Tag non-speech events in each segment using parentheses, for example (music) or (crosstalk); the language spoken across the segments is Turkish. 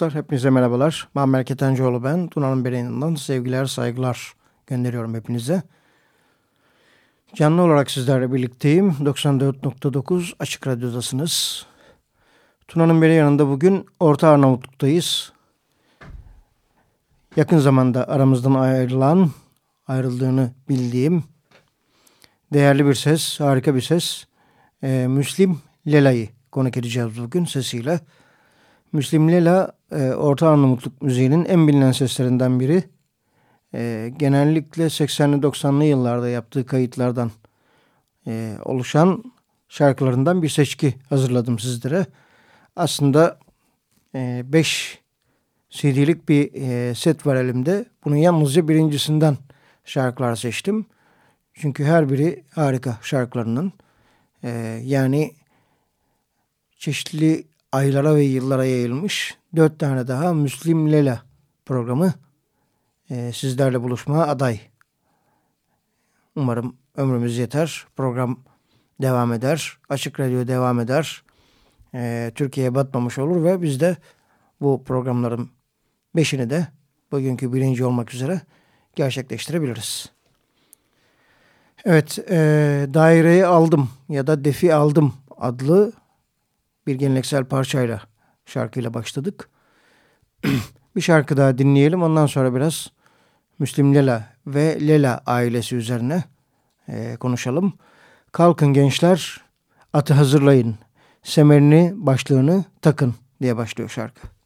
dostlar, hepinize merhabalar. Muammer Ketencoğlu ben. Tuna'nın Bereğinden sevgiler, saygılar gönderiyorum hepinize. Canlı olarak sizlerle birlikteyim. 94.9 Açık Radyo'dasınız. Tuna'nın beri yanında bugün Orta Arnavutluk'tayız. Yakın zamanda aramızdan ayrılan, ayrıldığını bildiğim değerli bir ses, harika bir ses. Ee, Müslim Lela'yı konuk edeceğiz bugün sesiyle. Müslim Lela, e, Orta Arnavutluk müziğinin en bilinen seslerinden biri. E, genellikle 80'li 90'lı yıllarda yaptığı kayıtlardan e, oluşan şarkılarından bir seçki hazırladım sizlere. Aslında 5 e, CD'lik bir e, set var elimde. Bunun yalnızca birincisinden şarkılar seçtim. Çünkü her biri harika şarkılarının. E, yani çeşitli aylara ve yıllara yayılmış dört tane daha Müslim Lela programı e, sizlerle buluşmaya aday. Umarım ömrümüz yeter. Program devam eder. Açık Radyo devam eder. E, Türkiye'ye batmamış olur ve biz de bu programların beşini de bugünkü birinci olmak üzere gerçekleştirebiliriz. Evet, e, daireyi aldım ya da defi aldım adlı bir geleneksel parçayla şarkıyla başladık. (clears throat) bir şarkı daha dinleyelim. Ondan sonra biraz Müslim Lela ve Lela ailesi üzerine e, konuşalım. Kalkın gençler, atı hazırlayın, semerini, başlığını takın diye başlıyor şarkı.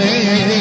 E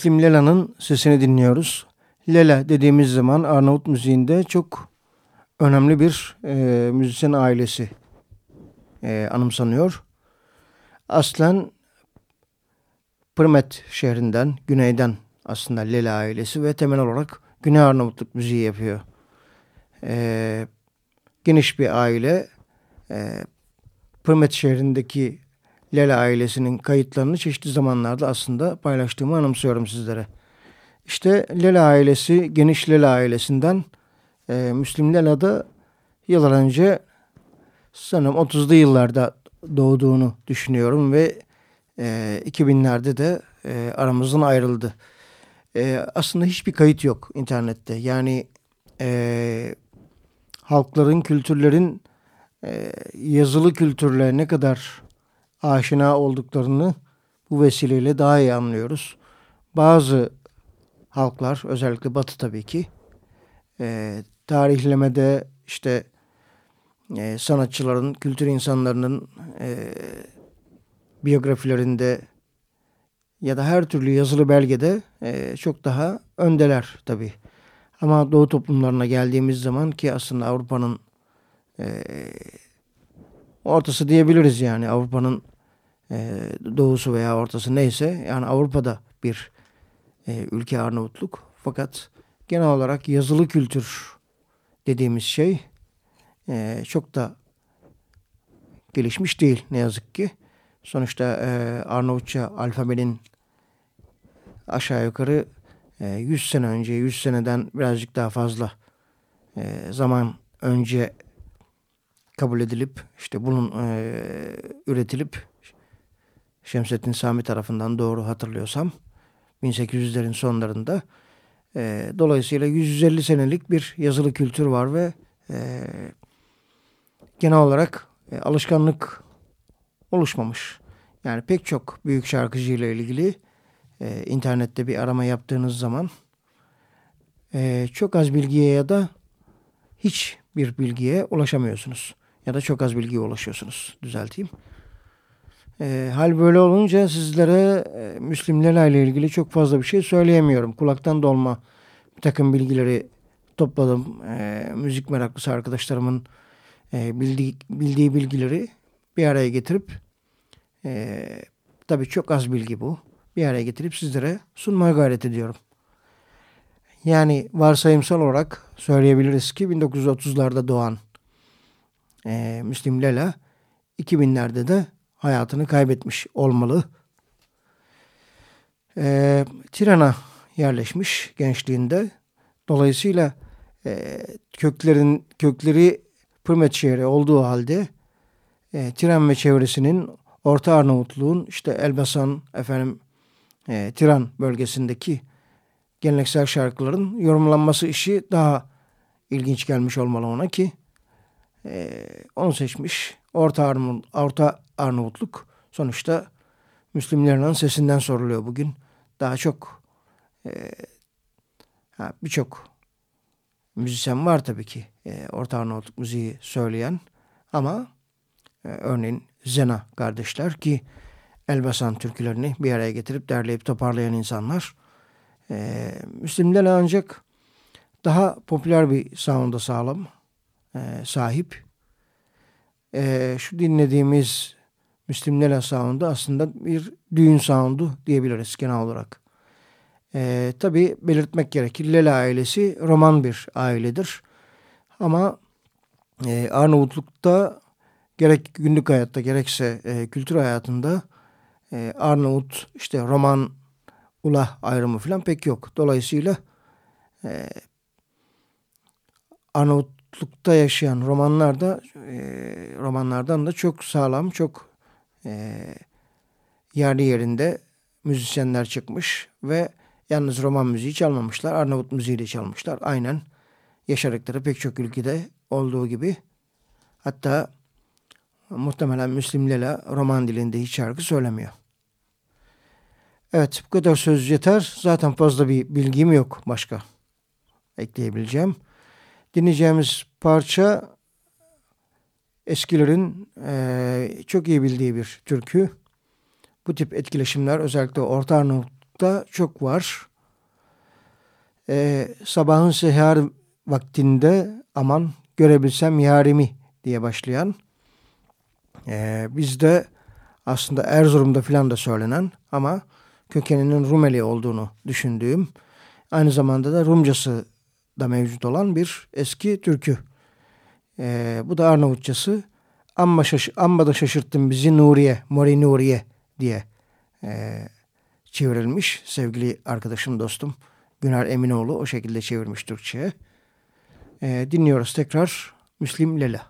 Müslim Lela'nın sesini dinliyoruz. Lela dediğimiz zaman Arnavut müziğinde çok önemli bir e, müzisyen ailesi e, anımsanıyor. Aslen Primet şehrinden, güneyden aslında Lela ailesi ve temel olarak Güney Arnavutluk müziği yapıyor. E, geniş bir aile. E, Primet şehrindeki Lela ailesinin kayıtlarını çeşitli zamanlarda aslında paylaştığımı anımsıyorum sizlere. İşte Lela ailesi, geniş Lela ailesinden e, Müslim Lela da yıllar önce sanırım 30'lu yıllarda doğduğunu düşünüyorum ve e, 2000'lerde de e, aramızdan ayrıldı. E, aslında hiçbir kayıt yok internette. Yani e, halkların, kültürlerin e, yazılı kültürle ne kadar aşina olduklarını bu vesileyle daha iyi anlıyoruz. Bazı halklar özellikle Batı tabii ki e, tarihlemede işte e, sanatçıların, kültür insanlarının e, biyografilerinde ya da her türlü yazılı belgede e, çok daha öndeler tabii. Ama Doğu toplumlarına geldiğimiz zaman ki aslında Avrupa'nın e, ortası diyebiliriz yani Avrupa'nın e, doğusu veya ortası neyse yani Avrupa'da bir e, ülke Arnavutluk. Fakat genel olarak yazılı kültür dediğimiz şey e, çok da gelişmiş değil ne yazık ki. Sonuçta e, Arnavutça alfabenin aşağı yukarı e, 100 sene önce, 100 seneden birazcık daha fazla e, zaman önce kabul edilip işte bunun e, üretilip Şemsettin Sami tarafından doğru hatırlıyorsam 1800'lerin sonlarında e, dolayısıyla 150 senelik bir yazılı kültür var ve e, genel olarak e, alışkanlık oluşmamış. Yani pek çok büyük şarkıcı ile ilgili e, internette bir arama yaptığınız zaman e, çok az bilgiye ya da hiç bir bilgiye ulaşamıyorsunuz. Ya da çok az bilgiye ulaşıyorsunuz. Düzelteyim. E, hal böyle olunca sizlere e, Müslimlerle ilgili çok fazla bir şey söyleyemiyorum. Kulaktan dolma bir takım bilgileri topladım. E, müzik meraklısı arkadaşlarımın e, bildiği, bildiği bilgileri bir araya getirip e, tabii çok az bilgi bu. Bir araya getirip sizlere sunmaya gayret ediyorum. Yani varsayımsal olarak söyleyebiliriz ki 1930'larda doğan e, Müslim Lela 2000'lerde de hayatını kaybetmiş olmalı. E, Tiran'a yerleşmiş gençliğinde. Dolayısıyla e, köklerin kökleri Pırmet şehri olduğu halde e, Tiran ve çevresinin Orta Arnavutluğun işte Elbasan, efendim e, Tiran bölgesindeki geleneksel şarkıların yorumlanması işi daha ilginç gelmiş olmalı ona ki e, onu seçmiş. Orta, Arnavut, Orta Arnavutluk sonuçta Müslümanların sesinden soruluyor bugün. Daha çok e, birçok müzisyen var tabii ki e, Orta Arnavutluk müziği söyleyen ama e, örneğin Zena kardeşler ki Elbasan türkülerini bir araya getirip derleyip toparlayan insanlar. E, Müslümler ancak daha popüler bir sound'a sağlam e, sahip. E, şu dinlediğimiz Müslüm Lela sound'u aslında bir düğün sound'u diyebiliriz genel olarak. E, Tabi belirtmek gerekir. Lela ailesi roman bir ailedir. Ama e, Arnavutluk'ta gerek günlük hayatta gerekse e, kültür hayatında e, Arnavut işte roman ulah ayrımı falan pek yok. Dolayısıyla e, Arnavutluk'ta yaşayan romanlar da e, romanlardan da çok sağlam, çok e, yerli yerinde müzisyenler çıkmış ve yalnız roman müziği çalmamışlar. Arnavut müziği de çalmışlar. Aynen yaşadıkları pek çok ülkede olduğu gibi. Hatta muhtemelen Müslim Lela roman dilinde hiç şarkı söylemiyor. Evet bu kadar söz yeter. Zaten fazla bir bilgim yok başka ekleyebileceğim. Dinleyeceğimiz parça eskilerin e, çok iyi bildiği bir türkü. Bu tip etkileşimler özellikle Orta Arnavut, Arnavutluk'ta çok var. Ee, sabahın seher vaktinde aman görebilsem yarimi diye başlayan ee, bizde aslında Erzurum'da filan da söylenen ama kökeninin Rumeli olduğunu düşündüğüm aynı zamanda da Rumcası da mevcut olan bir eski türkü. Ee, bu da Arnavutçası amma, şaş amma da şaşırttın bizi Nuriye, Mori Nuriye diye e, çevrilmiş. Sevgili arkadaşım, dostum Güner Eminoğlu o şekilde çevirmiş Türkçe'ye. E, dinliyoruz tekrar Müslim Lela.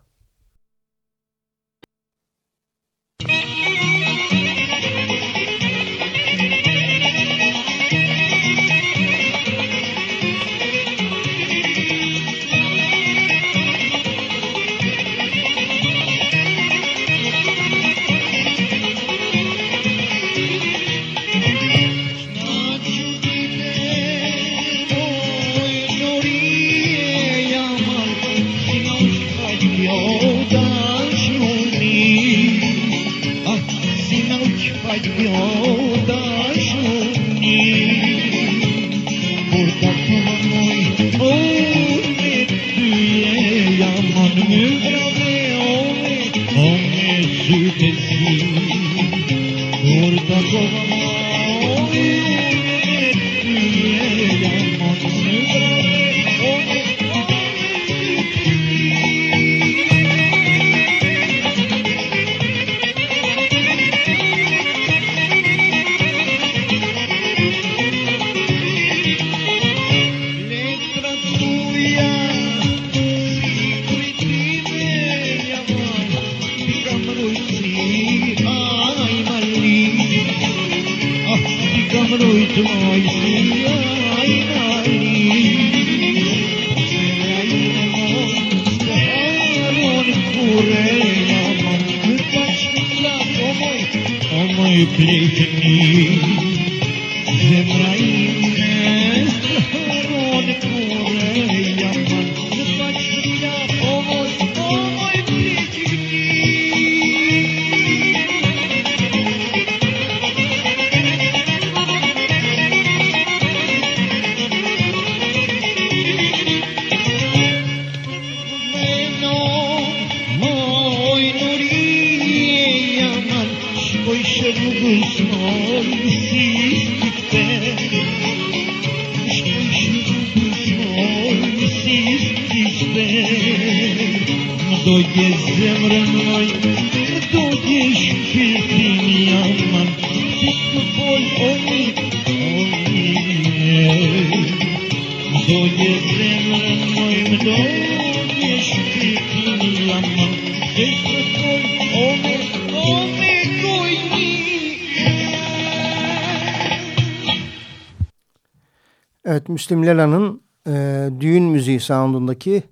Müslüm Lela'nın e, düğün müziği soundundaki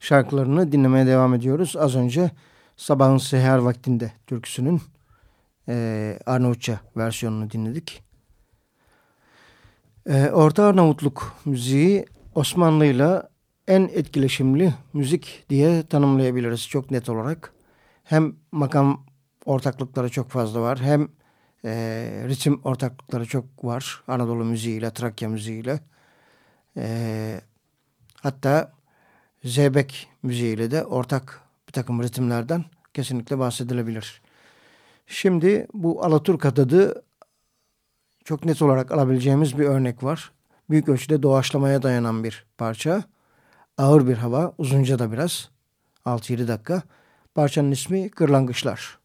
şarkılarını dinlemeye devam ediyoruz. Az önce Sabahın Seher Vaktinde türküsünün e, Arnavutça versiyonunu dinledik. E, Orta Arnavutluk müziği Osmanlı'yla en etkileşimli müzik diye tanımlayabiliriz çok net olarak. Hem makam ortaklıkları çok fazla var hem e, ritim ortaklıkları çok var Anadolu müziğiyle, Trakya müziğiyle. E, hatta Zeybek müziğiyle de ortak bir takım ritimlerden kesinlikle bahsedilebilir. Şimdi bu Alaturka adı çok net olarak alabileceğimiz bir örnek var. Büyük ölçüde doğaçlamaya dayanan bir parça. Ağır bir hava, uzunca da biraz. 6-7 dakika. Parçanın ismi Kırlangıçlar.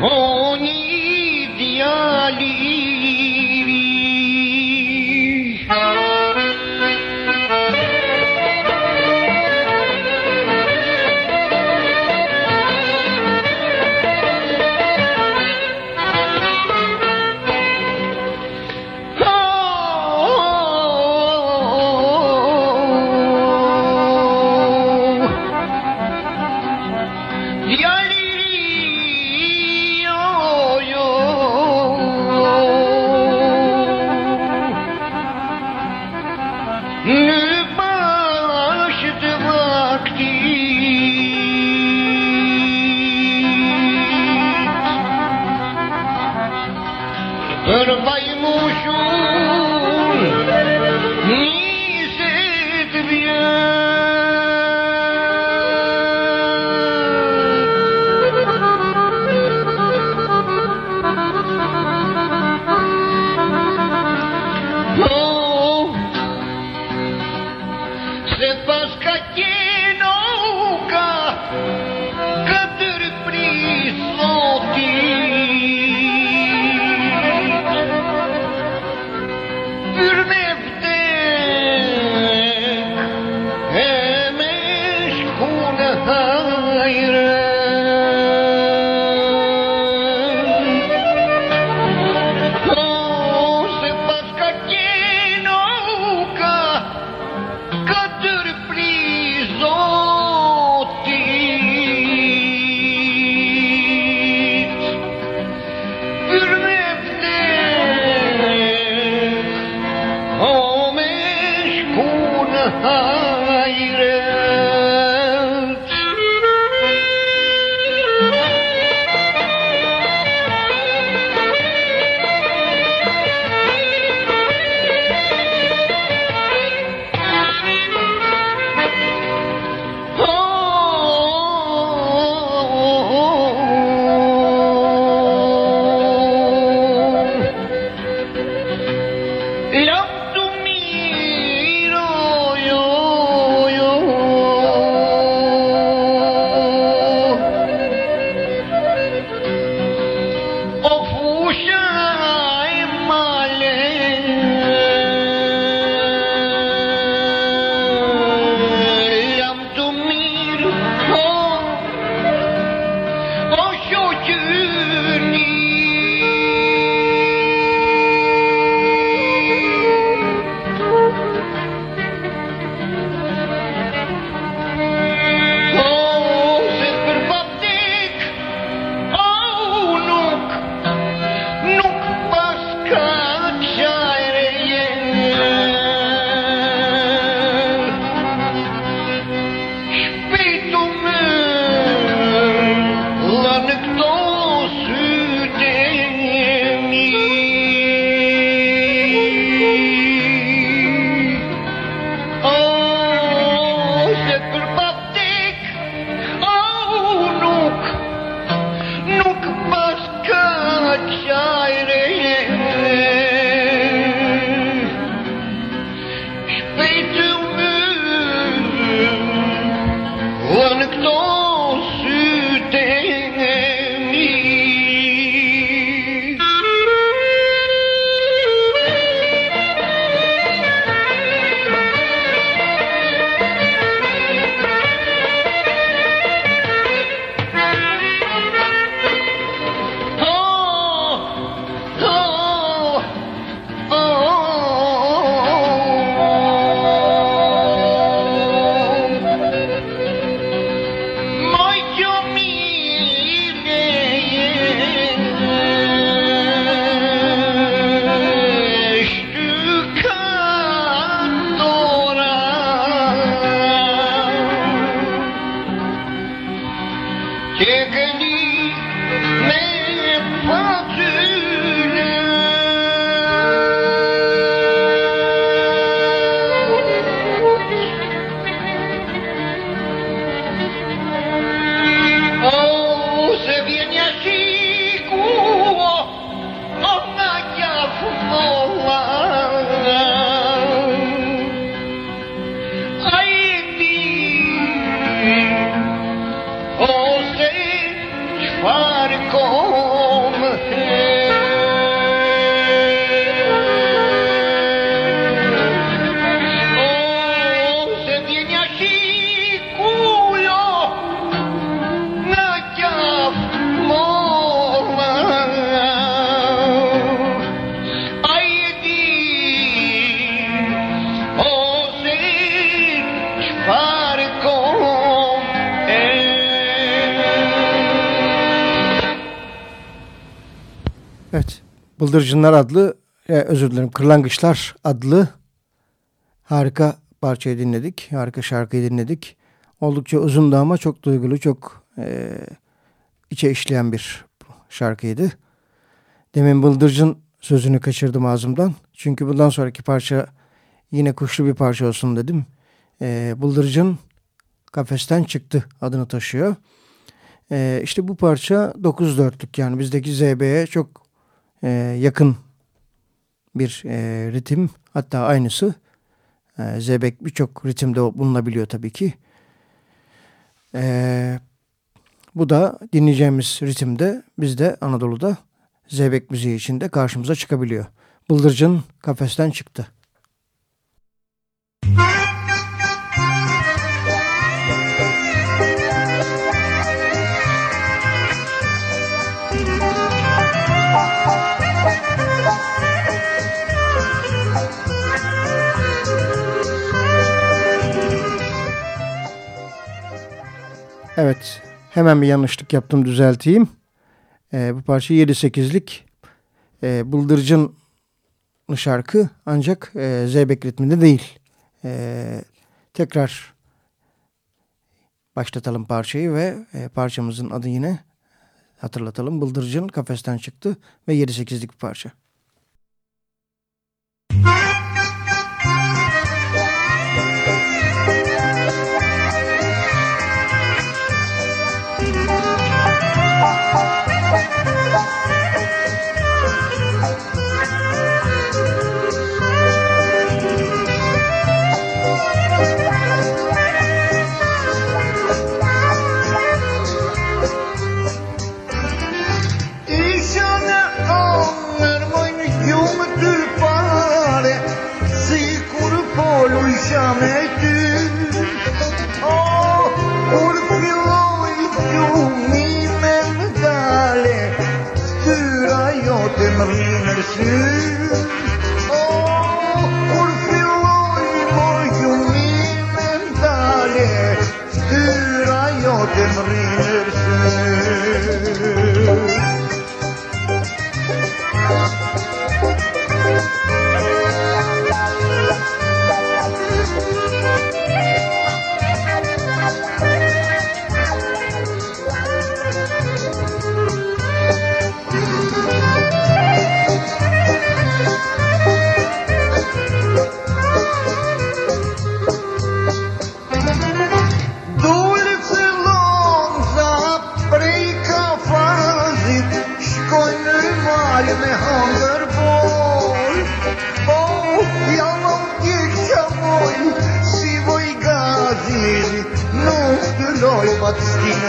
Oh. Bıldırcınlar adlı, e, özür dilerim Kırlangıçlar adlı Harika parçayı dinledik. Harika şarkıyı dinledik. Oldukça uzundu ama çok duygulu, çok e, içe işleyen bir şarkıydı. Demin Bıldırcın sözünü kaçırdım ağzımdan. Çünkü bundan sonraki parça yine kuşlu bir parça olsun dedim. E, Bıldırcın kafesten çıktı adını taşıyor. E, işte bu parça 9 dörtlük yani bizdeki ZB'ye çok e, yakın bir e, ritim. Hatta aynısı. E, Zebek birçok ritimde bulunabiliyor tabii ki. E, bu da dinleyeceğimiz ritimde bizde Anadolu'da Zeybek müziği içinde karşımıza çıkabiliyor. Bıldırcın kafesten çıktı. Evet, hemen bir yanlışlık yaptım düzelteyim. E, bu parça 7-8'lik e, Bıldırcın şarkı ancak e, Zeybek ritminde değil. E, tekrar başlatalım parçayı ve e, parçamızın adı yine hatırlatalım. Bıldırcın kafesten çıktı ve 7-8'lik bir parça.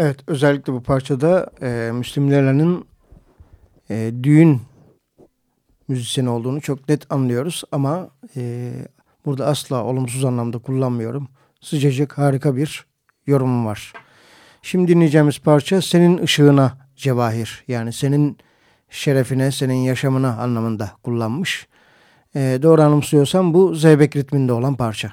Evet özellikle bu parçada e, Müslüm Lela'nın e, düğün müzisyeni olduğunu çok net anlıyoruz ama e, burada asla olumsuz anlamda kullanmıyorum. Sıcacık harika bir yorumum var. Şimdi dinleyeceğimiz parça senin ışığına cevahir yani senin şerefine senin yaşamına anlamında kullanmış. E, doğru anımsıyorsam bu Zeybek ritminde olan parça.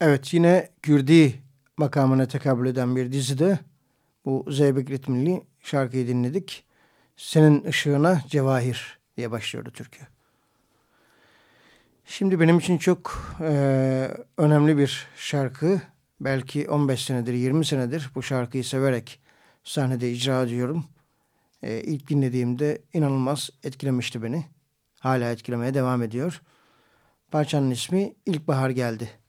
Evet yine Kürdi makamına tekabül eden bir dizide bu Zeybek ritmili şarkıyı dinledik. Senin ışığına cevahir diye başlıyordu türkü. Şimdi benim için çok e, önemli bir şarkı. Belki 15 senedir 20 senedir bu şarkıyı severek sahnede icra ediyorum. E, ilk dinlediğimde inanılmaz etkilemişti beni. Hala etkilemeye devam ediyor. Parçanın ismi İlkbahar Geldi.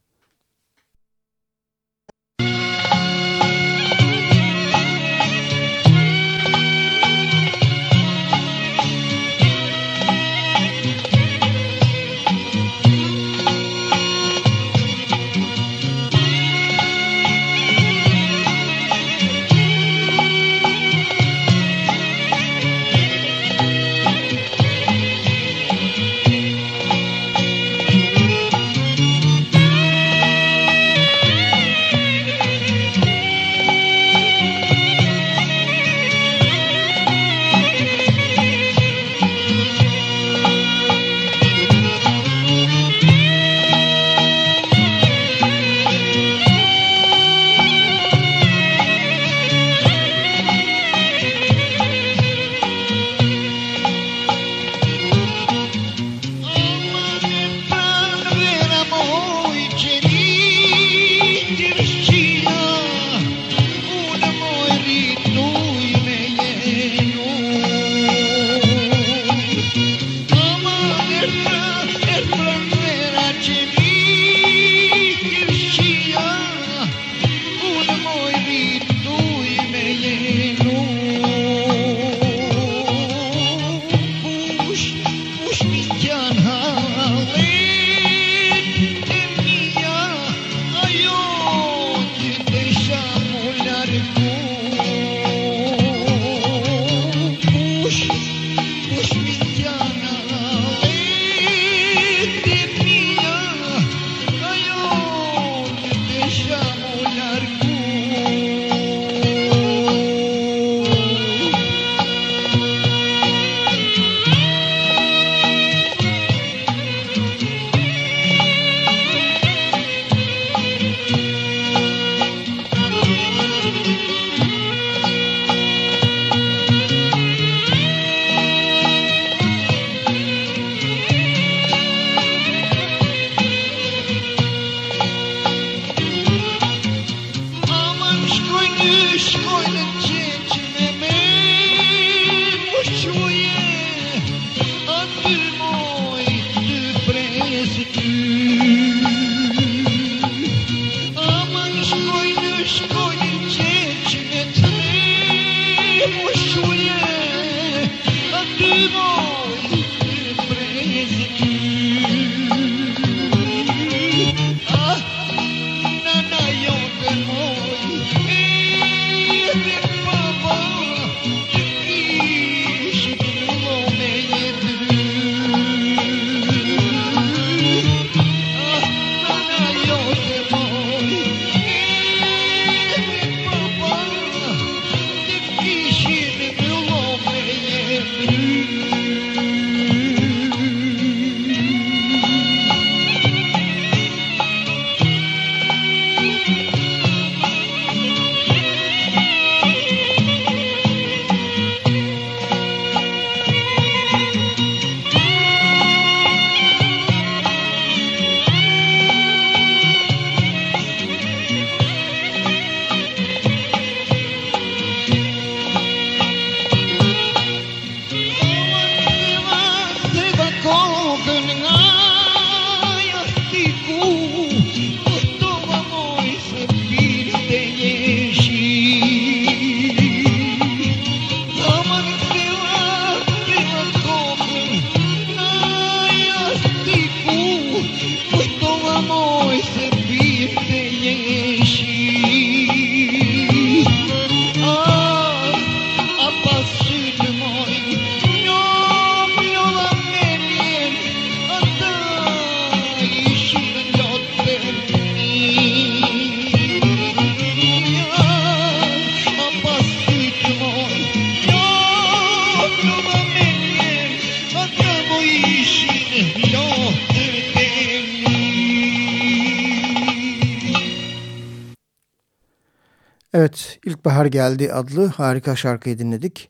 İlkbahar Geldi adlı harika şarkıyı dinledik.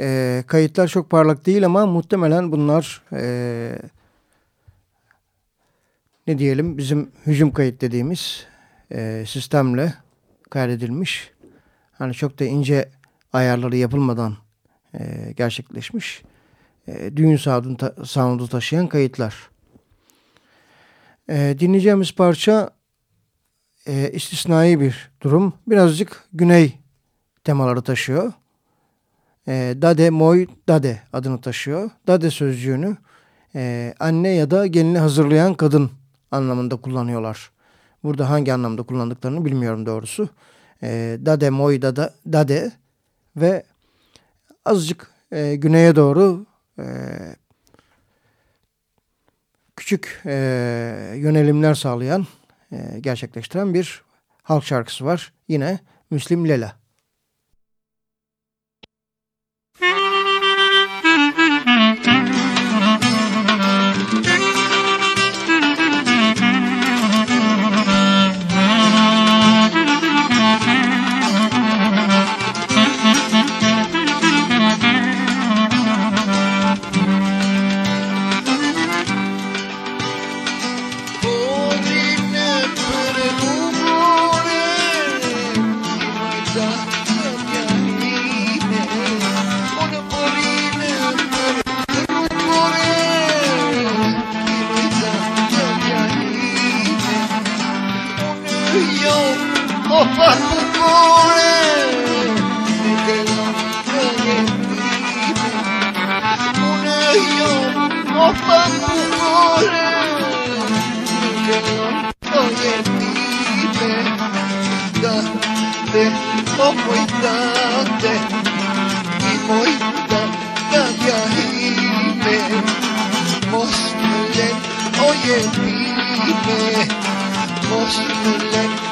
E, kayıtlar çok parlak değil ama muhtemelen bunlar e, ne diyelim bizim hücum kayıt dediğimiz e, sistemle kaydedilmiş. Hani çok da ince ayarları yapılmadan e, gerçekleşmiş. E, düğün sound'u ta taşıyan kayıtlar. E, dinleyeceğimiz parça e, istisnai bir durum. Birazcık güney temaları taşıyor. E, dade, moy, dade adını taşıyor. Dade sözcüğünü e, anne ya da gelini hazırlayan kadın anlamında kullanıyorlar. Burada hangi anlamda kullandıklarını bilmiyorum doğrusu. E, dade, moy, dada, dade ve azıcık e, güneye doğru e, küçük e, yönelimler sağlayan e, gerçekleştiren bir halk şarkısı var. Yine Müslim Lela. como moitante y moita gabiahime mosmulen oye dime mosmulen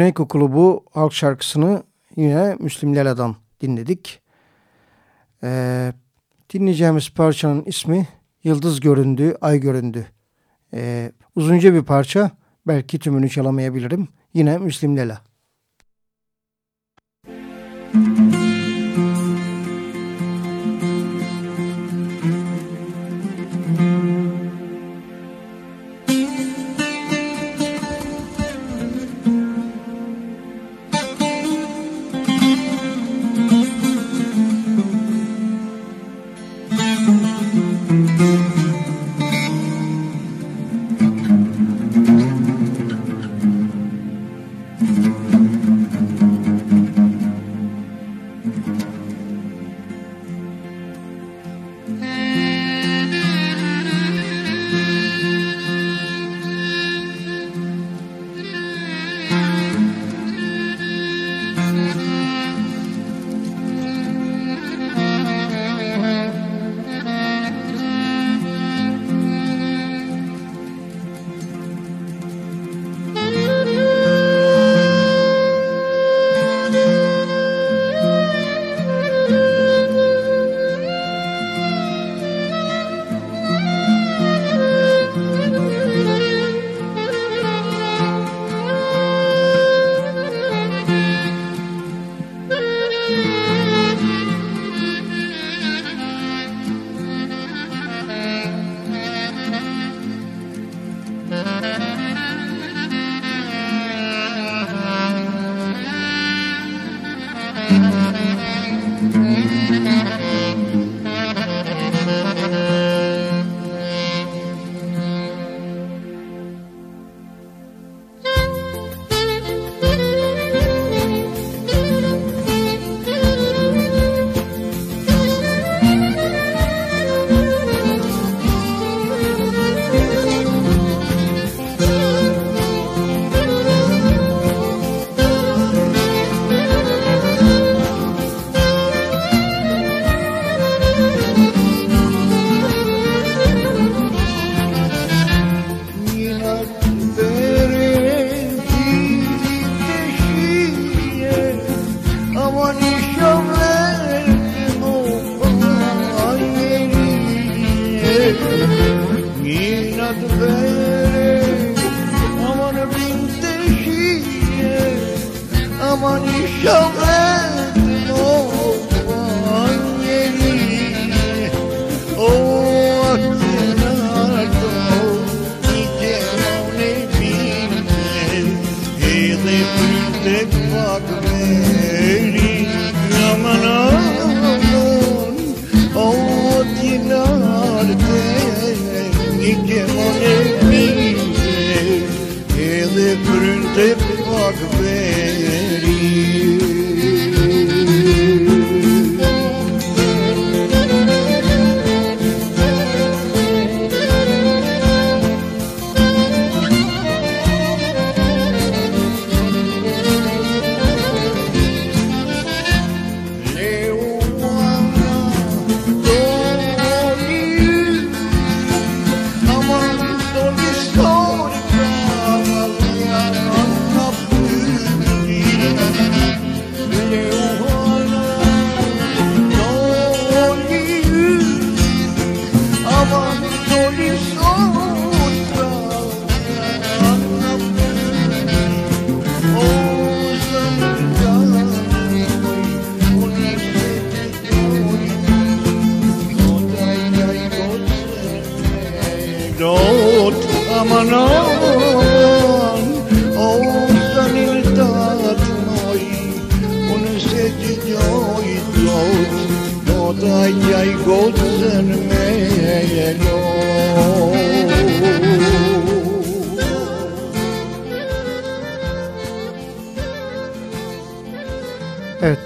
Güney Kokulu bu halk şarkısını yine Müslüm Lela'dan dinledik. Ee, dinleyeceğimiz parçanın ismi Yıldız Göründü, Ay Göründü. Ee, uzunca bir parça belki tümünü çalamayabilirim. Yine Müslüm Lela.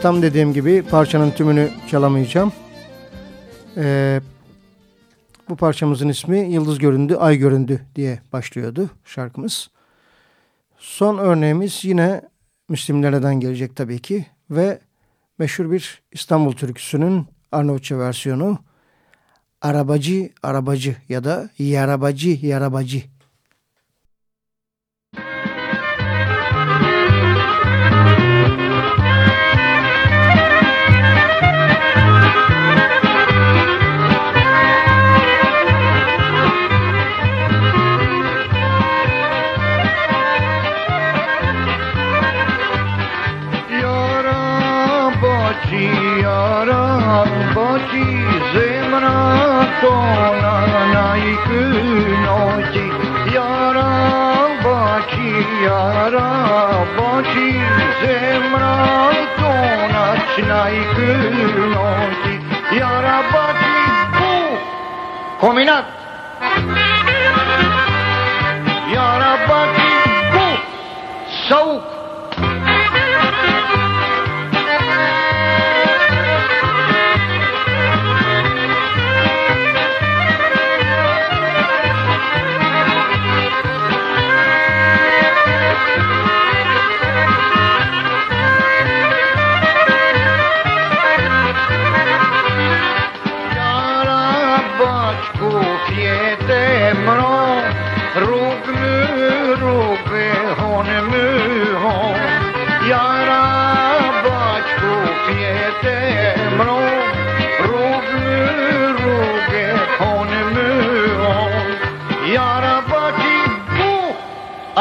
Tam dediğim gibi parçanın tümünü çalamayacağım. Ee, bu parçamızın ismi Yıldız Göründü, Ay Göründü diye başlıyordu şarkımız. Son örneğimiz yine Müslimlerden gelecek tabii ki ve meşhur bir İstanbul türküsünün Arnavutça versiyonu Arabacı Arabacı ya da Yarabacı Yarabacı やらばちやらばちぜむらとなしないくのちやらばこみなやらばこさお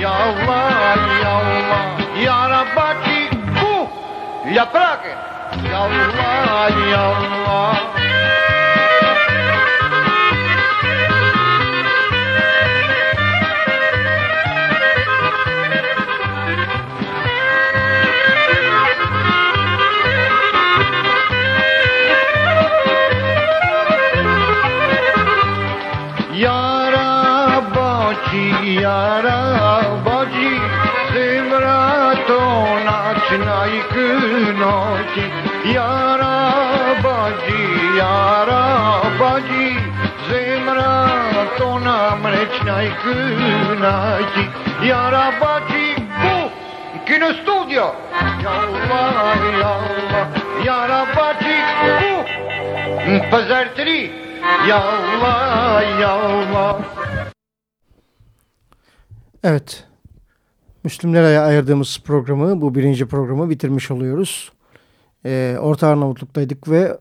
Ya Rabbaki uh, Ali'den yaprağı. Ya Allah, ya Allah. Rečnaj kınaći Jara bađi bu Kino studio ya Allah Jara bađi bu Pazar 3 Ya Allah, ya Allah Evet. Müslümlere ayırdığımız programı, bu birinci programı bitirmiş oluyoruz. E, Orta Arnavutluk'taydık ve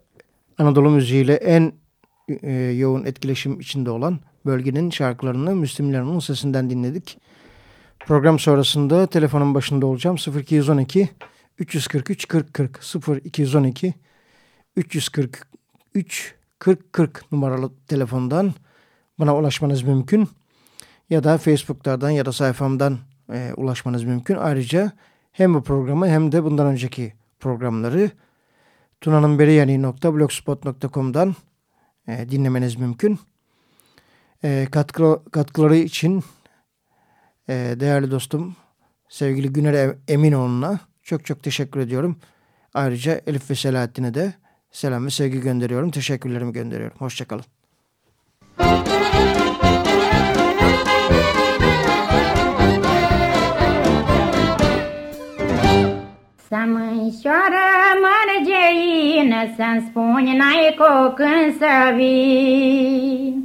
Anadolu müziğiyle en e, yoğun etkileşim içinde olan bölgenin şarkılarını Müslümlerin sesinden dinledik. Program sonrasında telefonun başında olacağım. 0212 343 40 40 0212 343 40 40 numaralı telefondan bana ulaşmanız mümkün. Ya da Facebook'tan ya da sayfamdan e, ulaşmanız mümkün. Ayrıca hem bu programı hem de bundan önceki programları tunanınberiyani.blogspot.com'dan e, dinlemeniz mümkün. E, katkı, katkıları için e, değerli dostum sevgili Güner Eminoğlu'na çok çok teşekkür ediyorum. Ayrıca Elif ve Selahattin'e de selam ve sevgi gönderiyorum. Teşekkürlerimi gönderiyorum. Hoşçakalın. Să mânșoară mărgeină, Să-mi spuni n-ai când să vii.